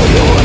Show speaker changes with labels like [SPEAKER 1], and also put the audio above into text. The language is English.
[SPEAKER 1] Fire!